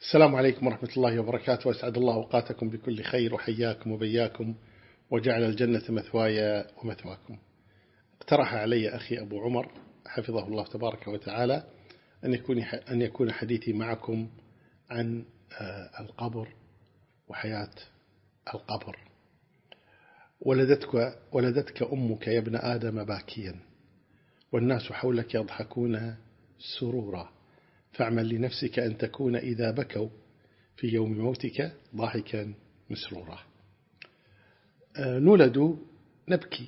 السلام عليكم ورحمة الله وبركاته. وأسعد الله أوقاتكم بكل خير وحياكم وبياكم وجعل الجنة مثواي ومثواكم. اقترح علي أخي أبو عمر حفظه الله تبارك وتعالى أن يكون, أن يكون حديثي معكم عن آه، القبر وحياة القبر. ولدتك, ولدتك أمك يا ابن آدم باكيا والناس حولك يضحكون سرورا. فاعمل لنفسك أن تكون إذا بكوا في يوم موتك ضاحكا مسرورا. آه، نولد نبكي.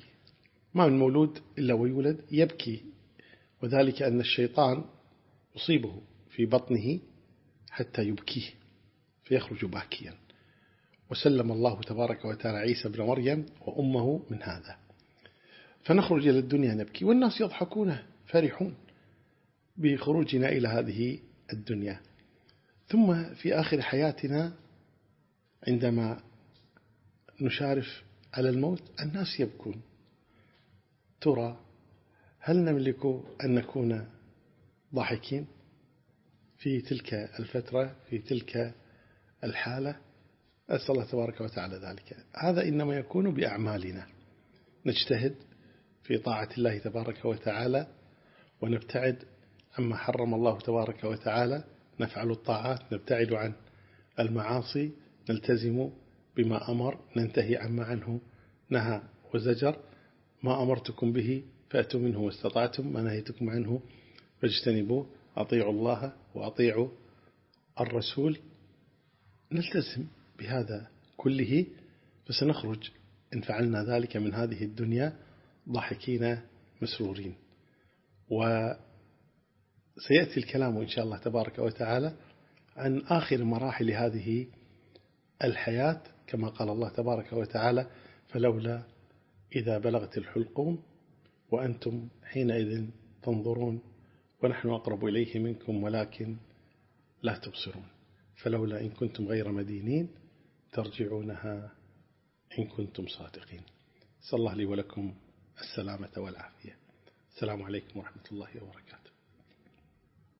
ما من مولود إلا ويولد يبكي. وذلك أن الشيطان يصيبه في بطنه حتى يبكيه فيخرج باكيا. وسلم الله تبارك وتعالى عيسى بن مريم وأمه من هذا. فنخرج إلى الدنيا نبكي والناس يضحكون فرحون. بخروجنا إلى هذه الدنيا. ثم في آخر حياتنا عندما نشارف على الموت الناس يبكون. ترى هل نملك أن نكون ضاحكين في تلك الفترة في تلك الحالة؟ أسأل الله تبارك وتعالى ذلك. هذا إنما يكون بأعمالنا. نجتهد في طاعة الله تبارك وتعالى ونبتعد عما حرم الله تبارك وتعالى نفعل الطاعات نبتعد عن المعاصي نلتزم بما أمر ننتهي عما عنه نهى وزجر. ما أمرتكم به فأتوا منه ما استطعتم ما نهيتكم عنه فاجتنبوه. أطيعوا الله وأطيعوا الرسول. نلتزم بهذا كله فسنخرج. إن فعلنا ذلك من هذه الدنيا ضاحكين مسرورين. وسيأتي الكلام إن شاء الله تبارك وتعالى عن آخر مراحل هذه الحياة كما قال الله تبارك وتعالى فلولا إذا بلغت الحلقوم وأنتم حينئذ تنظرون ونحن أقرب إليه منكم ولكن لا تبصرون. فلولا إن كنتم غير مدينين ترجعونها إن كنتم صادقين. صلى الله لي ولكم السلامة والعافية. السلام عليكم ورحمة الله وبركاته.